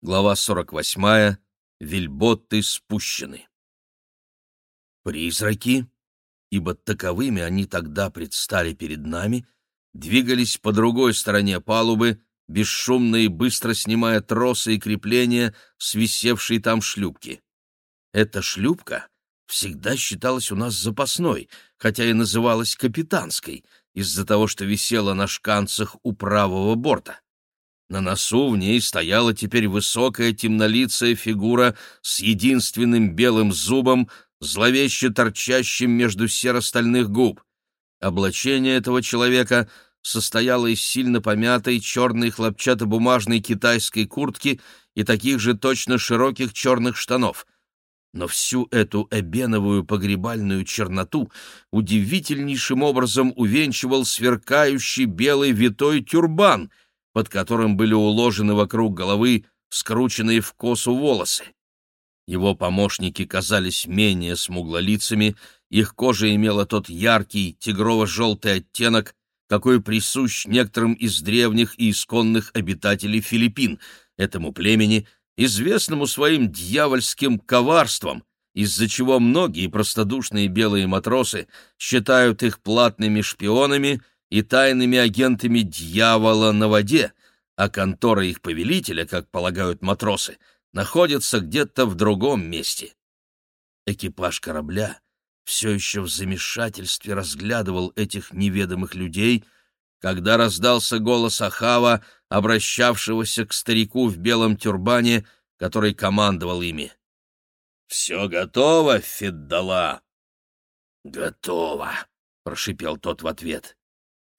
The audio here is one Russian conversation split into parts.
Глава 48. Вельботты спущены. Призраки, ибо таковыми они тогда предстали перед нами, двигались по другой стороне палубы, бесшумно и быстро снимая тросы и крепления с висевшей там шлюпки. Эта шлюпка всегда считалась у нас запасной, хотя и называлась капитанской, из-за того, что висела на шканцах у правого борта. На носу в ней стояла теперь высокая темнолицая фигура с единственным белым зубом, зловеще торчащим между серо-стальных губ. Облачение этого человека состояло из сильно помятой черной хлопчатобумажной китайской куртки и таких же точно широких черных штанов. Но всю эту эбеновую погребальную черноту удивительнейшим образом увенчивал сверкающий белый витой тюрбан — под которым были уложены вокруг головы скрученные в косу волосы. Его помощники казались менее смуглолицами, их кожа имела тот яркий тигрово-желтый оттенок, какой присущ некоторым из древних и исконных обитателей Филиппин, этому племени, известному своим дьявольским коварством, из-за чего многие простодушные белые матросы считают их платными шпионами и тайными агентами дьявола на воде, а контора их повелителя, как полагают матросы, находится где-то в другом месте. Экипаж корабля все еще в замешательстве разглядывал этих неведомых людей, когда раздался голос Ахава, обращавшегося к старику в белом тюрбане, который командовал ими. «Все готово, Феддала?» «Готово», — прошипел тот в ответ.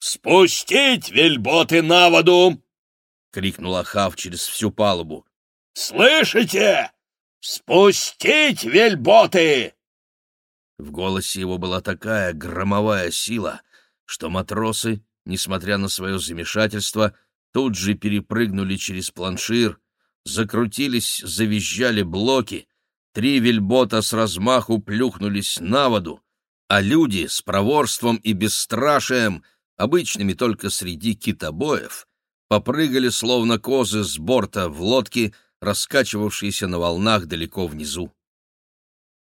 «Спустить вельботы на воду!» — крикнул Ахав через всю палубу. «Слышите? Спустить вельботы!» В голосе его была такая громовая сила, что матросы, несмотря на свое замешательство, тут же перепрыгнули через планшир, закрутились, завизжали блоки, три вельбота с размаху плюхнулись на воду, а люди с проворством и бесстрашием — обычными только среди китобоев, попрыгали словно козы с борта в лодке, раскачивавшиеся на волнах далеко внизу.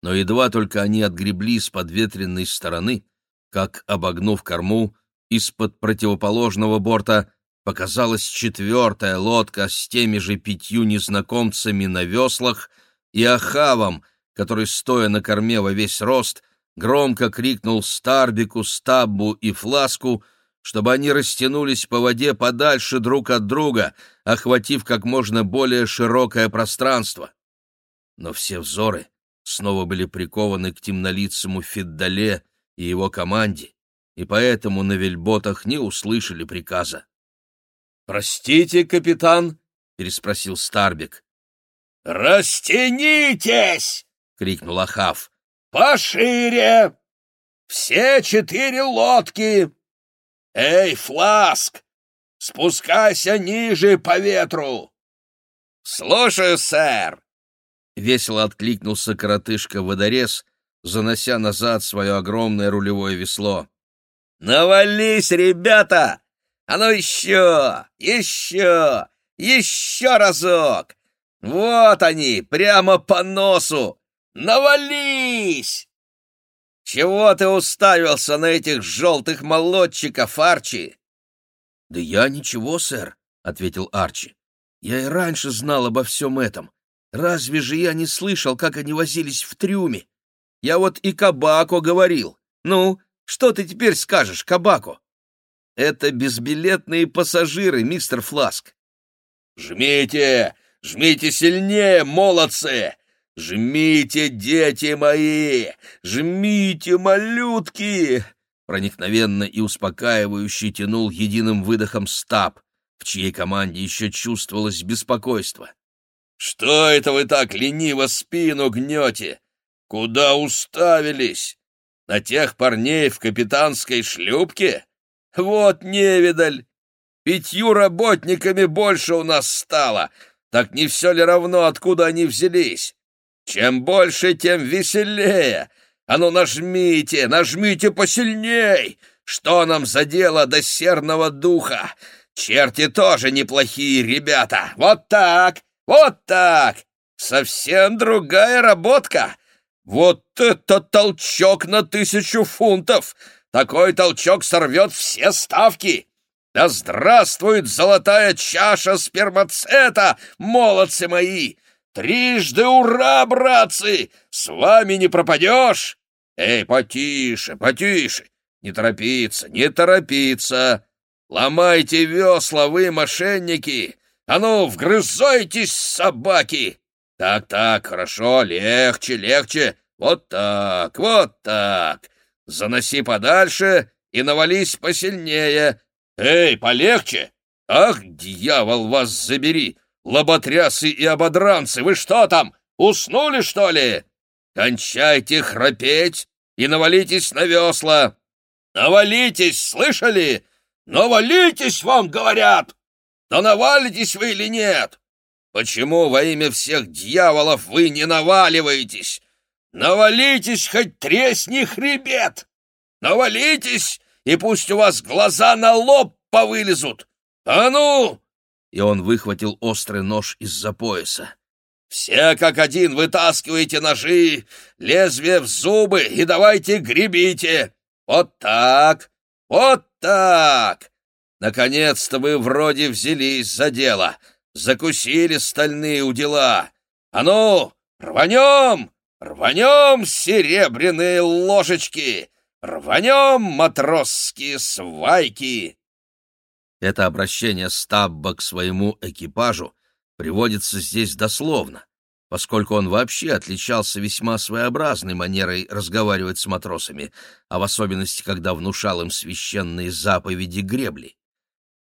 Но едва только они отгребли с подветренной стороны, как, обогнув корму, из-под противоположного борта показалась четвертая лодка с теми же пятью незнакомцами на веслах и Ахавом, который, стоя на корме во весь рост, громко крикнул Старбику, Стаббу и Фласку — чтобы они растянулись по воде подальше друг от друга, охватив как можно более широкое пространство. Но все взоры снова были прикованы к темнолицему Фиддале и его команде, и поэтому на вельботах не услышали приказа. «Простите, капитан?» — переспросил Старбик. «Растянитесь!» — крикнул Ахав. «Пошире! Все четыре лодки «Эй, Фласк! Спускайся ниже по ветру!» «Слушаю, сэр!» Весело откликнулся коротышка-водорез, занося назад свое огромное рулевое весло. «Навались, ребята! А ну еще! Еще! Еще разок! Вот они, прямо по носу! Навались!» Чего ты уставился на этих желтых молодчиков, Арчи? — Да я ничего, сэр, — ответил Арчи. — Я и раньше знал обо всем этом. Разве же я не слышал, как они возились в трюме? Я вот и Кабако говорил. Ну, что ты теперь скажешь, Кабако? Это безбилетные пассажиры, мистер Фласк. «Жмите! Жмите сильнее, молодцы! «Жмите, дети мои! Жмите, малютки!» Проникновенно и успокаивающе тянул единым выдохом стаб, в чьей команде еще чувствовалось беспокойство. «Что это вы так лениво спину гнете? Куда уставились? На тех парней в капитанской шлюпке? Вот невидаль! Пятью работниками больше у нас стало, так не все ли равно, откуда они взялись? Чем больше, тем веселее. А ну нажмите, нажмите посильней. Что нам за дело до серного духа? Черти тоже неплохие ребята. Вот так. Вот так! Совсем другая работка! Вот это толчок на тысячу фунтов! Такой толчок сорвет все ставки! Да здравствует золотая чаша спермацета, молодцы мои! Трижды ура, братцы! С вами не пропадешь! Эй, потише, потише! Не торопиться, не торопиться! Ломайте весла, вы, мошенники! А ну, вгрызайтесь, собаки! Так-так, хорошо, легче, легче. Вот так, вот так. Заноси подальше и навались посильнее. Эй, полегче! Ах, дьявол, вас забери! Лоботрясы и ободранцы, вы что там, уснули, что ли? Кончайте храпеть и навалитесь на весла. Навалитесь, слышали? Навалитесь, вам говорят! Да навалитесь вы или нет? Почему во имя всех дьяволов вы не наваливаетесь? Навалитесь, хоть тресни хребет! Навалитесь, и пусть у вас глаза на лоб повылезут! А ну!» И он выхватил острый нож из-за пояса. «Все как один вытаскивайте ножи, лезвие в зубы и давайте гребите! Вот так, вот так! Наконец-то вы вроде взялись за дело!» закусили стальные удила. А ну, рванем, рванем серебряные ложечки, рванем матросские свайки. Это обращение Стабба к своему экипажу приводится здесь дословно, поскольку он вообще отличался весьма своеобразной манерой разговаривать с матросами, а в особенности, когда внушал им священные заповеди гребли.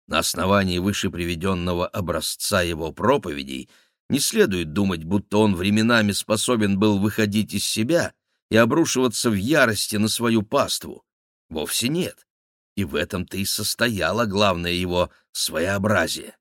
На основании выше приведенного образца его проповедей не следует думать, будто он временами способен был выходить из себя и обрушиваться в ярости на свою паству. Вовсе нет. И в этом-то и состояло главное его своеобразие.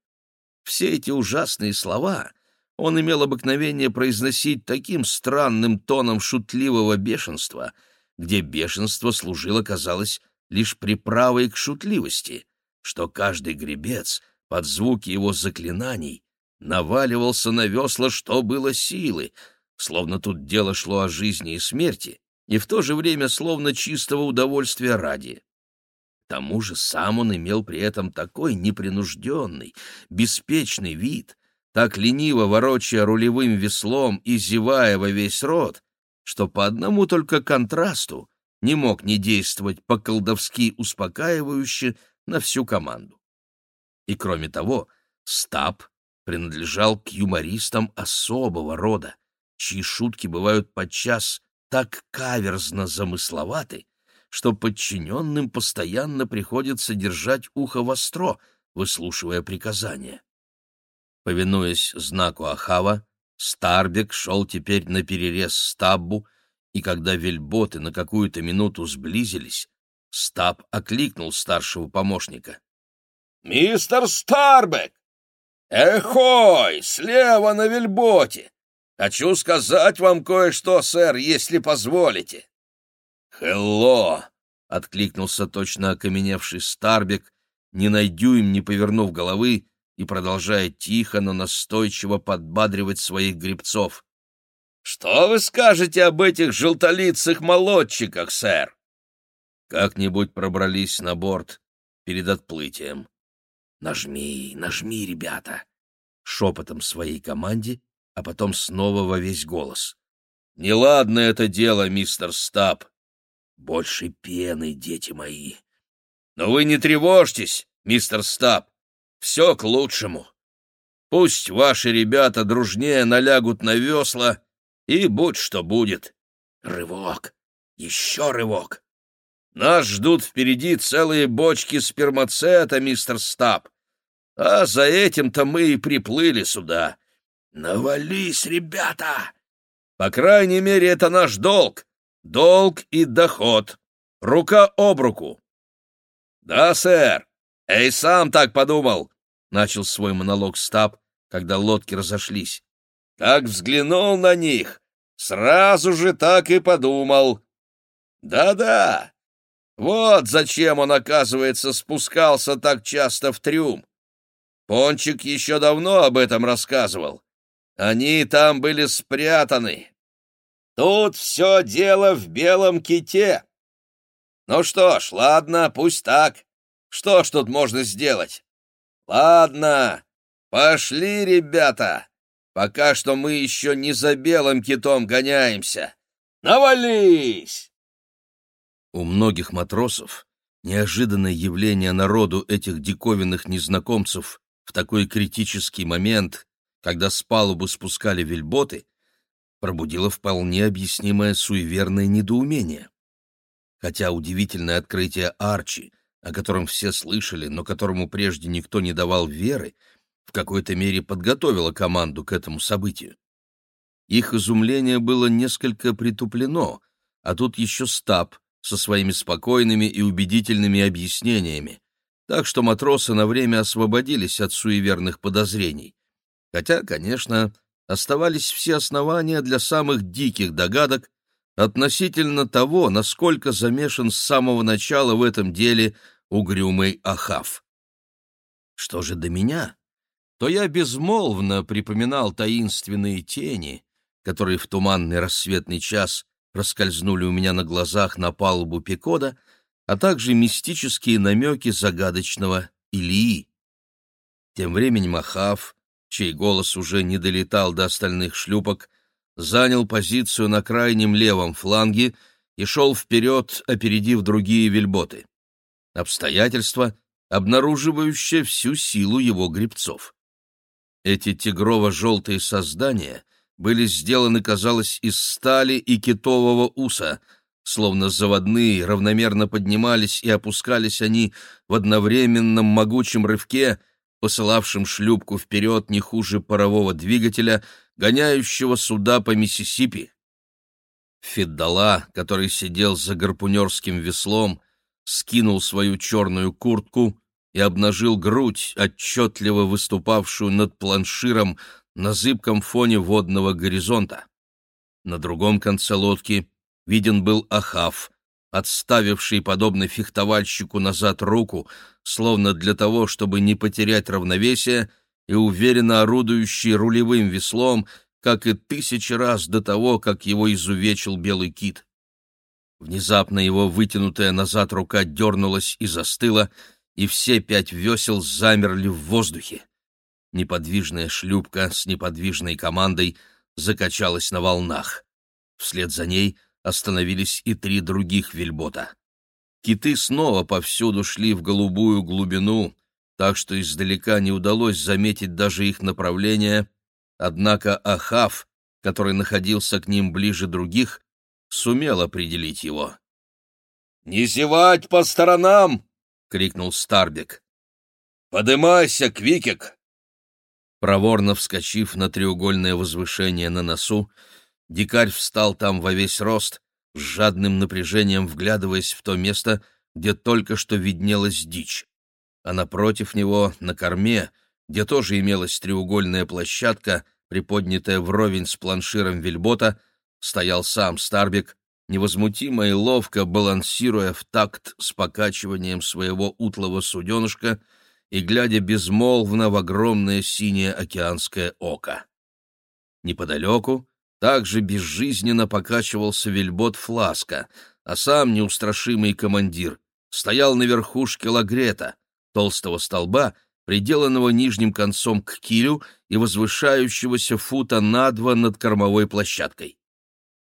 Все эти ужасные слова он имел обыкновение произносить таким странным тоном шутливого бешенства, где бешенство служило, казалось, лишь приправой к шутливости — что каждый гребец под звуки его заклинаний наваливался на весла, что было силы, словно тут дело шло о жизни и смерти, и в то же время словно чистого удовольствия ради. Тому же сам он имел при этом такой непринужденный, беспечный вид, так лениво ворочая рулевым веслом и зевая во весь рот, что по одному только контрасту не мог не действовать по-колдовски успокаивающе на всю команду. И кроме того, Стаб принадлежал к юмористам особого рода, чьи шутки бывают подчас так каверзно замысловаты, что подчиненным постоянно приходится держать ухо востро, выслушивая приказания. Повинуясь знаку Ахава, Старбек шел теперь на перерез Стаббу, и когда вельботы на какую-то минуту сблизились, Стаб окликнул старшего помощника. «Мистер Старбек! Эхой, слева на вельботе! Хочу сказать вам кое-что, сэр, если позволите!» «Хелло!» — откликнулся точно окаменевший Старбек, не на дюйм не повернув головы и продолжая тихо, но настойчиво подбадривать своих гребцов. «Что вы скажете об этих желтолицых молодчиках, сэр?» Как-нибудь пробрались на борт перед отплытием. «Нажми, нажми, ребята!» Шепотом своей команде, а потом снова во весь голос. «Неладно это дело, мистер Стаб!» «Больше пены, дети мои!» «Но вы не тревожьтесь, мистер Стаб! Все к лучшему!» Пусть ваши ребята дружнее налягут на весла, и будь что будет. Рывок, еще рывок. Нас ждут впереди целые бочки спермацета, мистер Стаб. А за этим-то мы и приплыли сюда. Навались, ребята! По крайней мере, это наш долг. Долг и доход. Рука об руку. Да, сэр. Эй, сам так подумал, — начал свой монолог Стаб, когда лодки разошлись. Как взглянул на них, сразу же так и подумал. Да-да, вот зачем он, оказывается, спускался так часто в трюм. Пончик еще давно об этом рассказывал. Они там были спрятаны. Тут все дело в белом ките. Ну что ж, ладно, пусть так. Что ж тут можно сделать? Ладно, пошли, ребята. Пока что мы еще не за белым китом гоняемся. Навались! У многих матросов неожиданное явление народу этих диковинных незнакомцев в такой критический момент, когда с палубы спускали вельботы, пробудило вполне объяснимое суеверное недоумение. Хотя удивительное открытие Арчи, о котором все слышали, но которому прежде никто не давал веры, в какой-то мере подготовило команду к этому событию. Их изумление было несколько притуплено, а тут еще Стаб со своими спокойными и убедительными объяснениями, так что матросы на время освободились от суеверных подозрений. Хотя, конечно, оставались все основания для самых диких догадок относительно того, насколько замешан с самого начала в этом деле угрюмый Ахав. Что же до меня, то я безмолвно припоминал таинственные тени, которые в туманный рассветный час проскользнули у меня на глазах на палубу Пекода, а также мистические намеки загадочного Илии. Тем временем Ахав, чей голос уже не долетал до остальных шлюпок, занял позицию на крайнем левом фланге и шел вперед, опередив другие вельботы. Обстоятельства, обнаруживающее всю силу его гребцов. Эти тигрово-желтые создания были сделаны, казалось, из стали и китового уса, словно заводные, равномерно поднимались и опускались они в одновременном могучем рывке, посылавшем шлюпку вперед не хуже парового двигателя, гоняющего суда по Миссисипи. Фиддала, который сидел за гарпунерским веслом, скинул свою черную куртку и обнажил грудь, отчетливо выступавшую над планширом на зыбком фоне водного горизонта. На другом конце лодки виден был Ахав, отставивший, подобно фехтовальщику, назад руку, словно для того, чтобы не потерять равновесие, и уверенно орудующий рулевым веслом, как и тысячи раз до того, как его изувечил белый кит. Внезапно его вытянутая назад рука дернулась и застыла, и все пять весел замерли в воздухе. Неподвижная шлюпка с неподвижной командой закачалась на волнах. Вслед за ней остановились и три других вельбота. Киты снова повсюду шли в голубую глубину, так что издалека не удалось заметить даже их направление, однако Ахав, который находился к ним ближе других, сумел определить его. «Не зевать по сторонам!» — крикнул Старбек. «Подымайся, Квикек!» Проворно вскочив на треугольное возвышение на носу, дикарь встал там во весь рост, с жадным напряжением вглядываясь в то место, где только что виднелась дичь. А напротив него, на корме, где тоже имелась треугольная площадка, приподнятая вровень с планширом вельбота, стоял сам Старбик, невозмутимо и ловко балансируя в такт с покачиванием своего утлого суденышка и глядя безмолвно в огромное синее океанское око. Неподалеку также безжизненно покачивался вельбот Фласка, а сам неустрашимый командир стоял на верхушке лагрета, толстого столба, приделанного нижним концом к килю и возвышающегося фута на два над кормовой площадкой.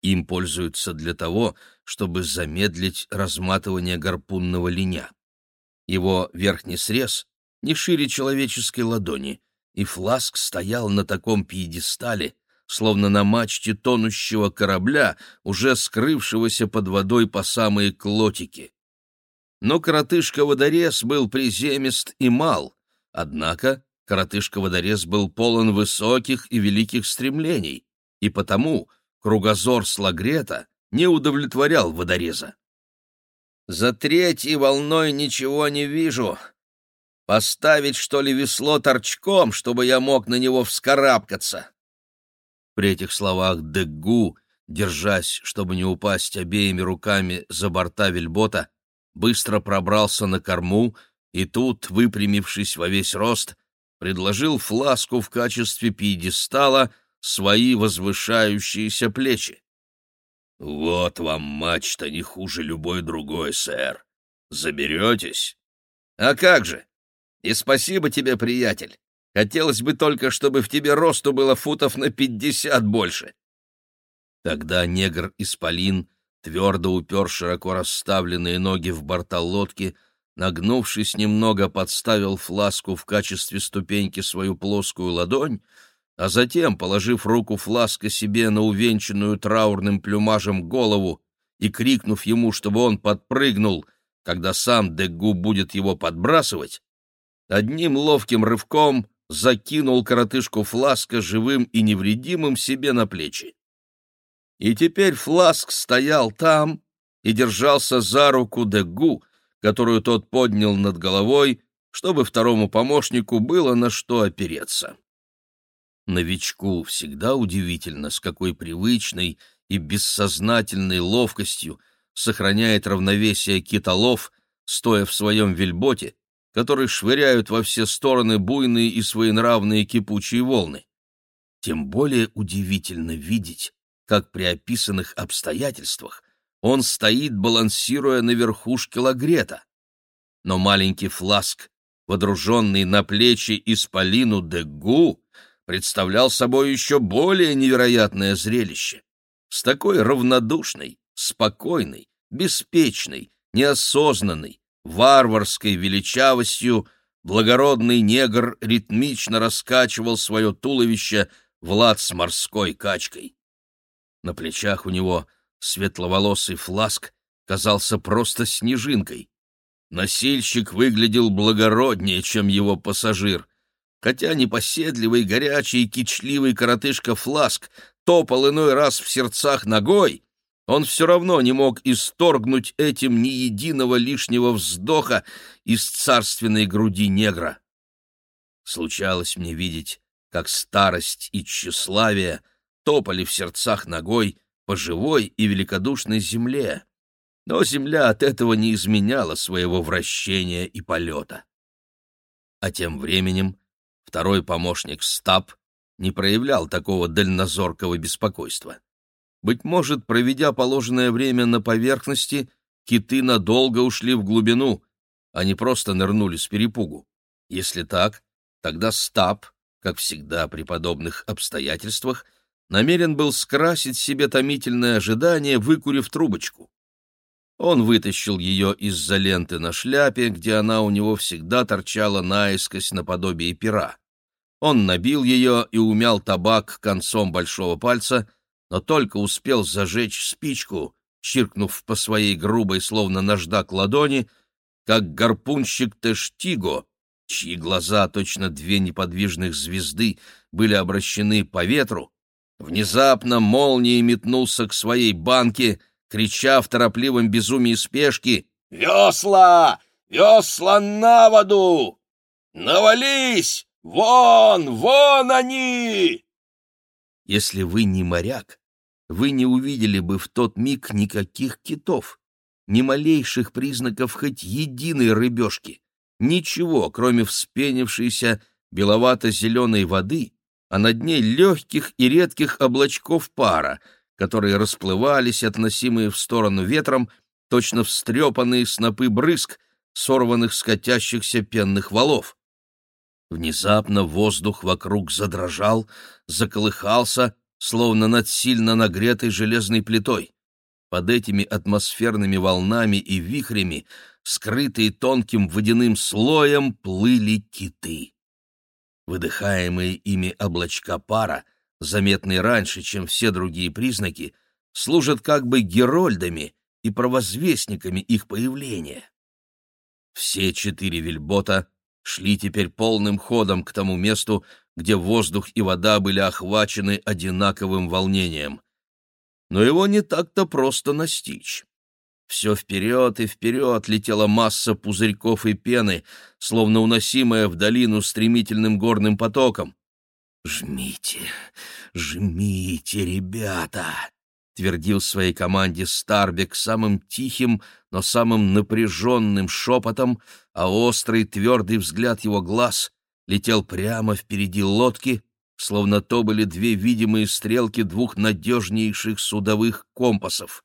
Им пользуются для того, чтобы замедлить разматывание гарпунного линя. Его верхний срез не шире человеческой ладони, и фласк стоял на таком пьедестале, словно на мачте тонущего корабля, уже скрывшегося под водой по самые клотики. Но коротышка-водорез был приземист и мал, однако коротышка-водорез был полон высоких и великих стремлений, и потому кругозор Слагрета не удовлетворял водореза. «За третьей волной ничего не вижу. Поставить, что ли, весло торчком, чтобы я мог на него вскарабкаться?» При этих словах Деггу, держась, чтобы не упасть обеими руками за борта вельбота, быстро пробрался на корму и тут, выпрямившись во весь рост, предложил фласку в качестве пьедестала, свои возвышающиеся плечи. «Вот вам мачта не хуже любой другой, сэр. Заберетесь?» «А как же! И спасибо тебе, приятель. Хотелось бы только, чтобы в тебе росту было футов на пятьдесят больше». Тогда негр-исполин, твердо упер широко расставленные ноги в борта лодки, нагнувшись немного, подставил фласку в качестве ступеньки свою плоскую ладонь, а затем, положив руку фласка себе на увенчанную траурным плюмажем голову и крикнув ему, чтобы он подпрыгнул, когда сам Дегу будет его подбрасывать, одним ловким рывком закинул коротышку фласка живым и невредимым себе на плечи. И теперь фласк стоял там и держался за руку Дегу, которую тот поднял над головой, чтобы второму помощнику было на что опереться. Новичку всегда удивительно, с какой привычной и бессознательной ловкостью сохраняет равновесие китолов, стоя в своем вельботе, который швыряют во все стороны буйные и своенравные кипучие волны. Тем более удивительно видеть, как при описанных обстоятельствах он стоит, балансируя на верхушке лагрета. Но маленький фласк, водруженный на плечи исполину Дегу, представлял собой еще более невероятное зрелище. С такой равнодушной, спокойной, беспечной, неосознанной, варварской величавостью благородный негр ритмично раскачивал свое туловище в лад с морской качкой. На плечах у него светловолосый фласк казался просто снежинкой. Носильщик выглядел благороднее, чем его пассажир — хотя непоседливый, горячий и кичливый коротышка Фласк топал иной раз в сердцах ногой, он все равно не мог исторгнуть этим ни единого лишнего вздоха из царственной груди негра. Случалось мне видеть, как старость и тщеславие топали в сердцах ногой по живой и великодушной земле, но земля от этого не изменяла своего вращения и полета. А тем временем Второй помощник Стаб не проявлял такого дальнозоркого беспокойства. Быть может, проведя положенное время на поверхности, киты надолго ушли в глубину, а не просто нырнули с перепугу. Если так, тогда Стаб, как всегда при подобных обстоятельствах, намерен был скрасить себе томительное ожидание, выкурив трубочку. Он вытащил ее из-за ленты на шляпе, где она у него всегда торчала наискось наподобие пера. Он набил ее и умял табак концом большого пальца, но только успел зажечь спичку, чиркнув по своей грубой, словно наждак ладони, как гарпунщик Тештиго, чьи глаза, точно две неподвижных звезды, были обращены по ветру, внезапно молнией метнулся к своей банке — крича в торопливом безумии спешки «Весла! Весла на воду! Навались! Вон! Вон они!» Если вы не моряк, вы не увидели бы в тот миг никаких китов, ни малейших признаков хоть единой рыбешки, ничего, кроме вспенившейся беловато-зеленой воды, а над ней легких и редких облачков пара — которые расплывались, относимые в сторону ветром, точно встрепанные снопы брызг, сорванных с катящихся пенных валов. Внезапно воздух вокруг задрожал, заколыхался, словно над сильно нагретой железной плитой. Под этими атмосферными волнами и вихрями, скрытые тонким водяным слоем, плыли киты. Выдыхаемые ими облачка пара — заметные раньше, чем все другие признаки, служат как бы герольдами и провозвестниками их появления. Все четыре вельбота шли теперь полным ходом к тому месту, где воздух и вода были охвачены одинаковым волнением. Но его не так-то просто настичь. Все вперед и вперед летела масса пузырьков и пены, словно уносимая в долину стремительным горным потоком. «Жмите, жмите, ребята!» — твердил своей команде Старбек самым тихим, но самым напряженным шепотом, а острый твердый взгляд его глаз летел прямо впереди лодки, словно то были две видимые стрелки двух надежнейших судовых компасов.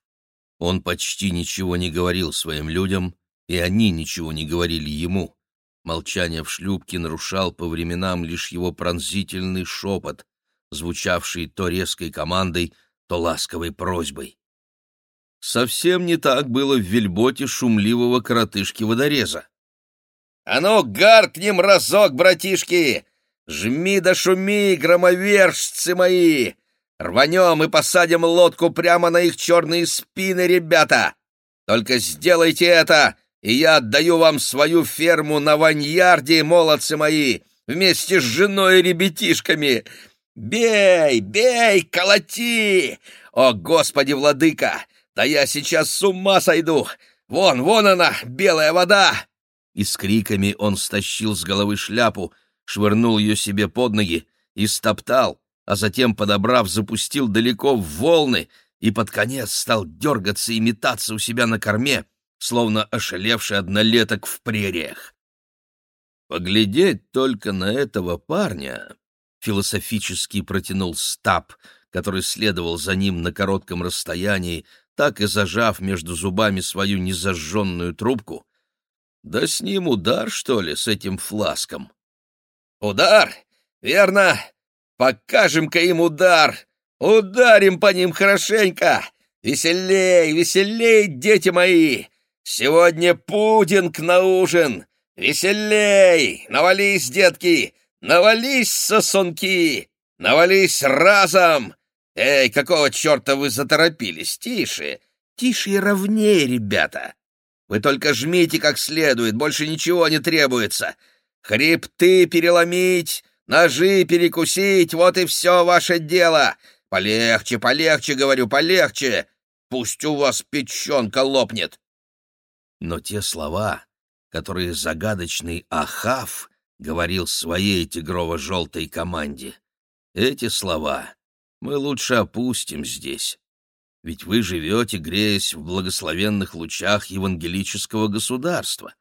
Он почти ничего не говорил своим людям, и они ничего не говорили ему. Молчание в шлюпке нарушал по временам лишь его пронзительный шепот, звучавший то резкой командой, то ласковой просьбой. Совсем не так было в вельботе шумливого коротышки-водореза. «А ну, гаркнем разок, братишки! Жми да шуми, громовержцы мои! Рванем и посадим лодку прямо на их черные спины, ребята! Только сделайте это, и я отдаю вам свою ферму на Ваньярде, молодцы мои, вместе с женой и ребятишками! Бей, бей, колоти! О, Господи, владыка! Да я сейчас с ума сойду! Вон, вон она, белая вода!» И с криками он стащил с головы шляпу, швырнул ее себе под ноги и стоптал, а затем, подобрав, запустил далеко в волны и под конец стал дергаться и метаться у себя на корме, словно ошалевший однолеток в прериях. Поглядеть только на этого парня, философически протянул Стаб, который следовал за ним на коротком расстоянии, так и зажав между зубами свою незажженную трубку. Да с ним удар, что ли, с этим фласком? Удар? Верно. Покажем-ка им удар. Ударим по ним хорошенько. Веселей, веселей, дети мои. Сегодня пудинг на ужин. Веселей! Навались, детки! Навались, сосунки! Навались разом! «Эй, какого черта вы заторопились? Тише! Тише и ровнее, ребята! Вы только жмите как следует, больше ничего не требуется. Хребты переломить, ножи перекусить — вот и все ваше дело! Полегче, полегче, говорю, полегче! Пусть у вас печенка лопнет!» Но те слова, которые загадочный Ахав говорил своей тигрово-желтой команде, эти слова мы лучше опустим здесь. Ведь вы живете, греясь в благословенных лучах евангелического государства.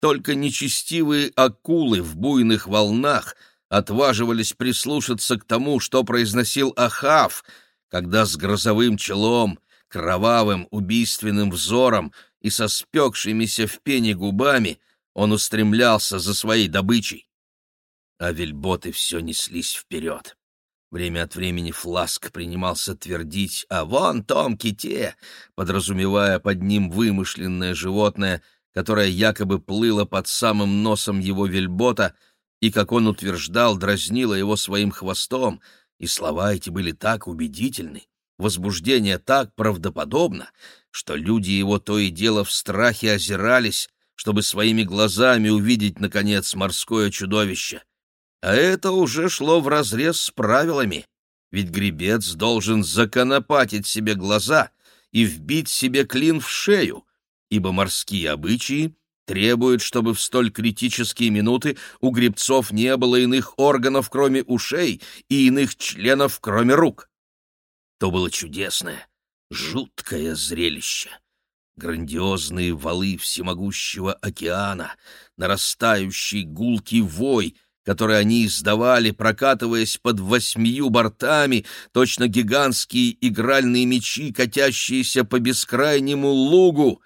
Только нечестивые акулы в буйных волнах отваживались прислушаться к тому, что произносил Ахав, когда с грозовым челом, кровавым убийственным взором и со спекшимися в пене губами он устремлялся за своей добычей. А вельботы все неслись вперед. Время от времени Фласк принимался твердить «А вон том ките», подразумевая под ним вымышленное животное, которое якобы плыло под самым носом его вельбота и, как он утверждал, дразнило его своим хвостом, и слова эти были так убедительны, возбуждение так правдоподобно, что люди его то и дело в страхе озирались, чтобы своими глазами увидеть, наконец, морское чудовище — а это уже шло вразрез с правилами, ведь гребец должен законопатить себе глаза и вбить себе клин в шею, ибо морские обычаи требуют, чтобы в столь критические минуты у гребцов не было иных органов, кроме ушей, и иных членов, кроме рук. То было чудесное, жуткое зрелище. Грандиозные валы всемогущего океана, нарастающий гулкий вой, который они издавали, прокатываясь под восьмию бортами, точно гигантские игральные мечи, катящиеся по бескрайнему лугу.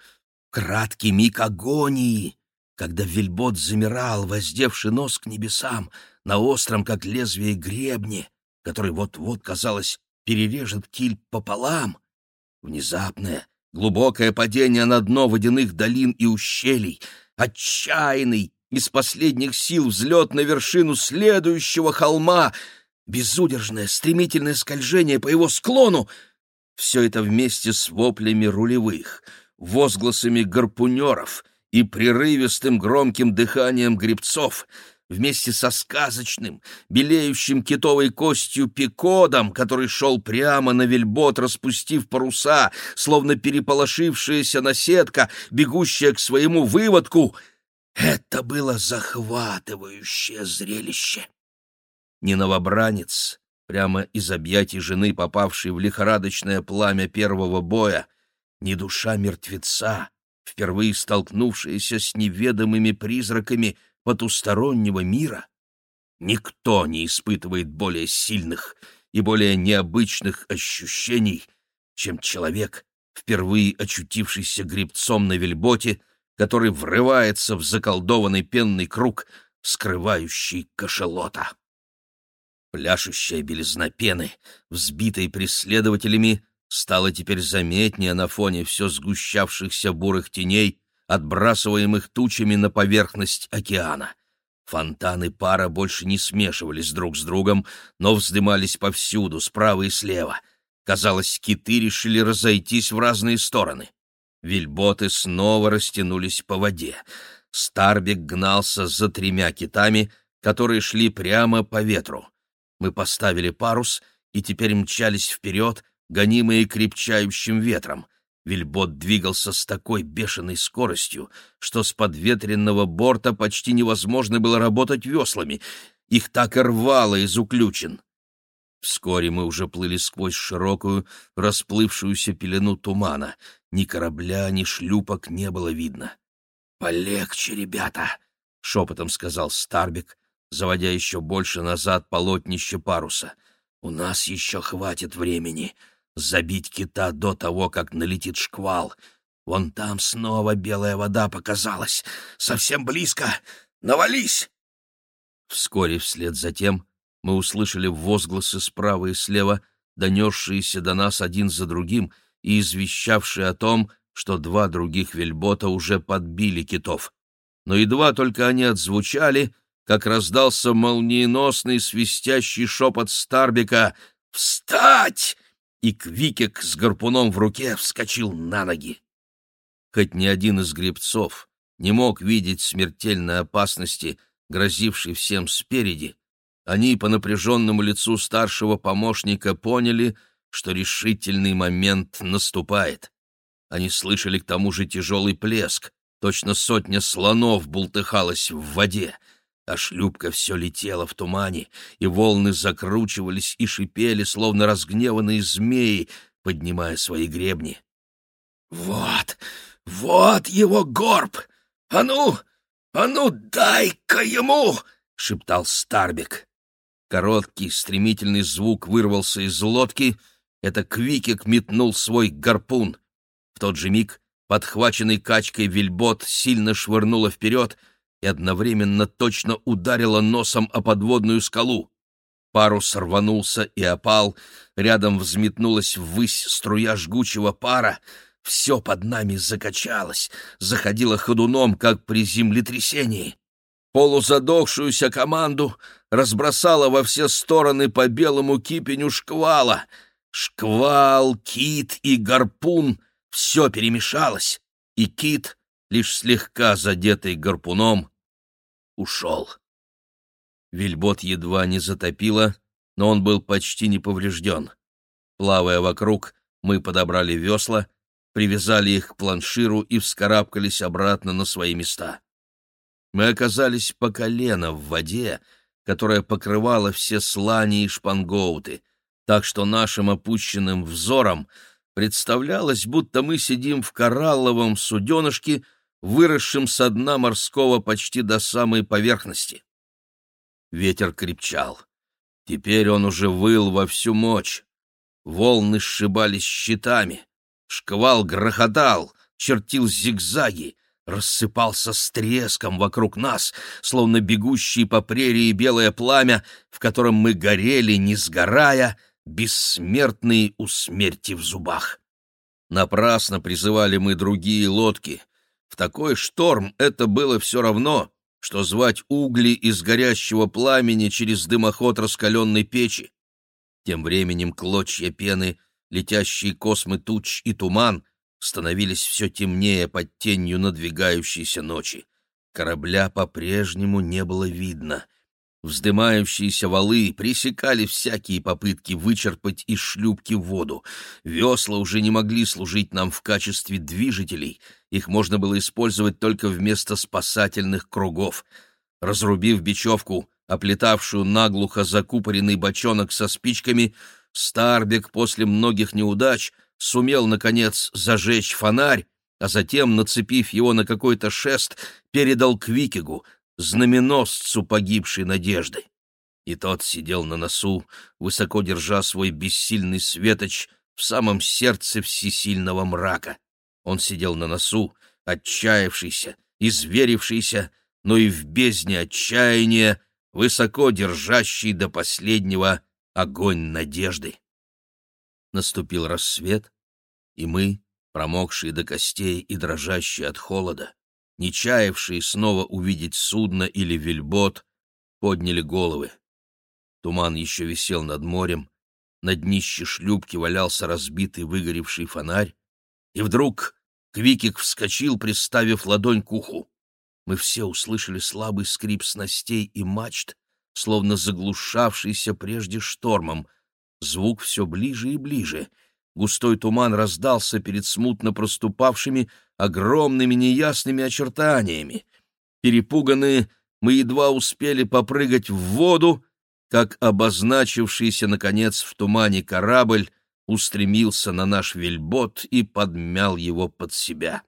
Краткий миг агонии, когда вельбот замирал, воздевший нос к небесам, на остром, как лезвие, гребне, который вот-вот, казалось, перережет киль пополам. Внезапное, глубокое падение на дно водяных долин и ущелий, отчаянный, из последних сил взлет на вершину следующего холма, безудержное, стремительное скольжение по его склону. Все это вместе с воплями рулевых, возгласами гарпунеров и прерывистым громким дыханием гребцов — вместе со сказочным, белеющим китовой костью пикодом, который шел прямо на вельбот, распустив паруса, словно переполошившаяся наседка, бегущая к своему выводку — это было захватывающее зрелище. Не новобранец, прямо из объятий жены, попавшей в лихорадочное пламя первого боя, ни душа мертвеца, впервые столкнувшаяся с неведомыми призраками потустороннего мира, Никто не испытывает более сильных и более необычных ощущений, чем человек, впервые очутившийся гребцом на вельботе, который врывается в заколдованный пенный круг, скрывающий кошелота. Пляшущая белизна пены, взбитой преследователями, стала теперь заметнее на фоне все сгущавшихся бурых теней, отбрасываемых тучами на поверхность океана. Фонтаны пара больше не смешивались друг с другом, но вздымались повсюду, справа и слева. Казалось, киты решили разойтись в разные стороны. Вильботы снова растянулись по воде. Старбик гнался за тремя китами, которые шли прямо по ветру. Мы поставили парус и теперь мчались вперед, гонимые крепчающим ветром. Вильбот двигался с такой бешеной скоростью, что с подветренного борта почти невозможно было работать веслами. Их так и рвало из уключен. Вскоре мы уже плыли сквозь широкую, расплывшуюся пелену тумана. Ни корабля, ни шлюпок не было видно. «Полегче, ребята!» — шепотом сказал Старбик, заводя еще больше назад полотнище паруса. «У нас еще хватит времени забить кита до того, как налетит шквал. Вон там снова белая вода показалась. Совсем близко. Навались!» Вскоре вслед за тем мы услышали возгласы справа и слева, донесшиеся до нас один за другим и извещавшие о том, что два других вельбота уже подбили китов. Но едва только они отзвучали, как раздался молниеносный свистящий шепот Старбика «Встать!» и Квикек с гарпуном в руке вскочил на ноги. Хоть ни один из гребцов не мог видеть смертельной опасности, грозившей всем спереди, они по напряженному лицу старшего помощника поняли, что решительный момент наступает. Они слышали к тому же тяжелый плеск, точно сотня слонов бултыхалась в воде — а шлюпка все летела в тумане, и волны закручивались и шипели, словно разгневанные змеи, поднимая свои гребни. «Вот, вот его горб! А ну, а ну, дай-ка ему!» — шептал Старбик. Короткий, стремительный звук вырвался из лодки. Это Квикик метнул свой гарпун. В тот же миг, подхваченный качкой вельбот, сильно швырнуло вперед — и одновременно точно ударила носом о подводную скалу. Парус рванулся и опал, рядом взметнулась ввысь струя жгучего пара, все под нами закачалось, заходило ходуном, как при землетрясении. Полузадохшуюся команду разбросала во все стороны по белому кипеню шквала. Шквал, кит и гарпун — все перемешалось, и кит лишь слегка задетый гарпуном, ушел. Вильбот едва не затопило, но он был почти не поврежден. Плавая вокруг, мы подобрали весла, привязали их к планширу и вскарабкались обратно на свои места. Мы оказались по колено в воде, которая покрывала все слани и шпангоуты, так что нашим опущенным взором представлялось, будто мы сидим в коралловом суденышке выросшим со дна морского почти до самой поверхности. Ветер крепчал. Теперь он уже выл во всю мощь. Волны сшибались щитами. Шквал грохотал, чертил зигзаги, рассыпался с треском вокруг нас, словно бегущий по прерии белое пламя, в котором мы горели, не сгорая, бессмертные у смерти в зубах. Напрасно призывали мы другие лодки, в такой шторм это было все равно, что звать угли из горящего пламени через дымоход раскаленной печи. Тем временем клочья пены, летящие космы туч и туман становились все темнее под тенью надвигающейся ночи. Корабля по-прежнему не было видно — Вздымающиеся валы пресекали всякие попытки вычерпать из шлюпки воду. Весла уже не могли служить нам в качестве движителей, их можно было использовать только вместо спасательных кругов. Разрубив бечевку, оплетавшую наглухо закупоренный бочонок со спичками, Старбек после многих неудач сумел, наконец, зажечь фонарь, а затем, нацепив его на какой-то шест, передал Квикигу, знаменосцу погибшей надежды. и тот сидел на носу, высоко держа свой бессильный светоч в самом сердце всесильного мрака. Он сидел на носу, отчаявшийся, изверившийся, но и в бездне отчаяния, высоко держащий до последнего огонь надежды. Наступил рассвет, и мы, промокшие до костей и дрожащие от холода, не чаявшие снова увидеть судно или вельбот, подняли головы. Туман еще висел над морем, на днище шлюпки валялся разбитый выгоревший фонарь, и вдруг Квикик вскочил, приставив ладонь к уху. Мы все услышали слабый скрип снастей и мачт, словно заглушавшийся прежде штормом. Звук все ближе и ближе. Густой туман раздался перед смутно проступавшими огромными неясными очертаниями. Перепуганные, мы едва успели попрыгать в воду, как обозначившийся, наконец, в тумане корабль устремился на наш вельбот и подмял его под себя.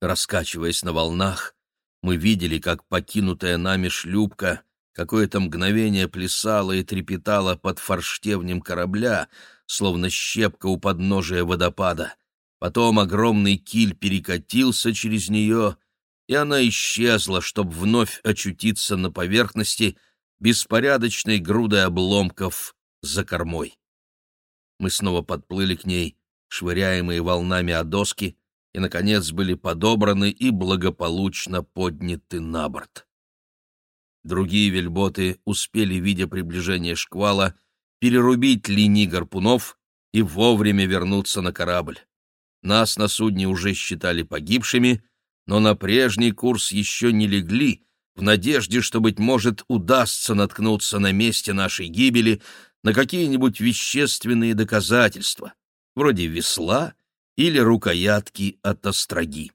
Раскачиваясь на волнах, мы видели, как покинутая нами шлюпка какое-то мгновение плясала и трепетала под форштевнем корабля, словно щепка у подножия водопада. Потом огромный киль перекатился через нее, и она исчезла, чтобы вновь очутиться на поверхности беспорядочной грудой обломков за кормой. Мы снова подплыли к ней, швыряемые волнами о доски, и, наконец, были подобраны и благополучно подняты на борт. Другие вельботы успели, видя приближение шквала, перерубить линии гарпунов и вовремя вернуться на корабль. Нас на судне уже считали погибшими, но на прежний курс еще не легли, в надежде, что, быть может, удастся наткнуться на месте нашей гибели на какие-нибудь вещественные доказательства, вроде весла или рукоятки от остроги.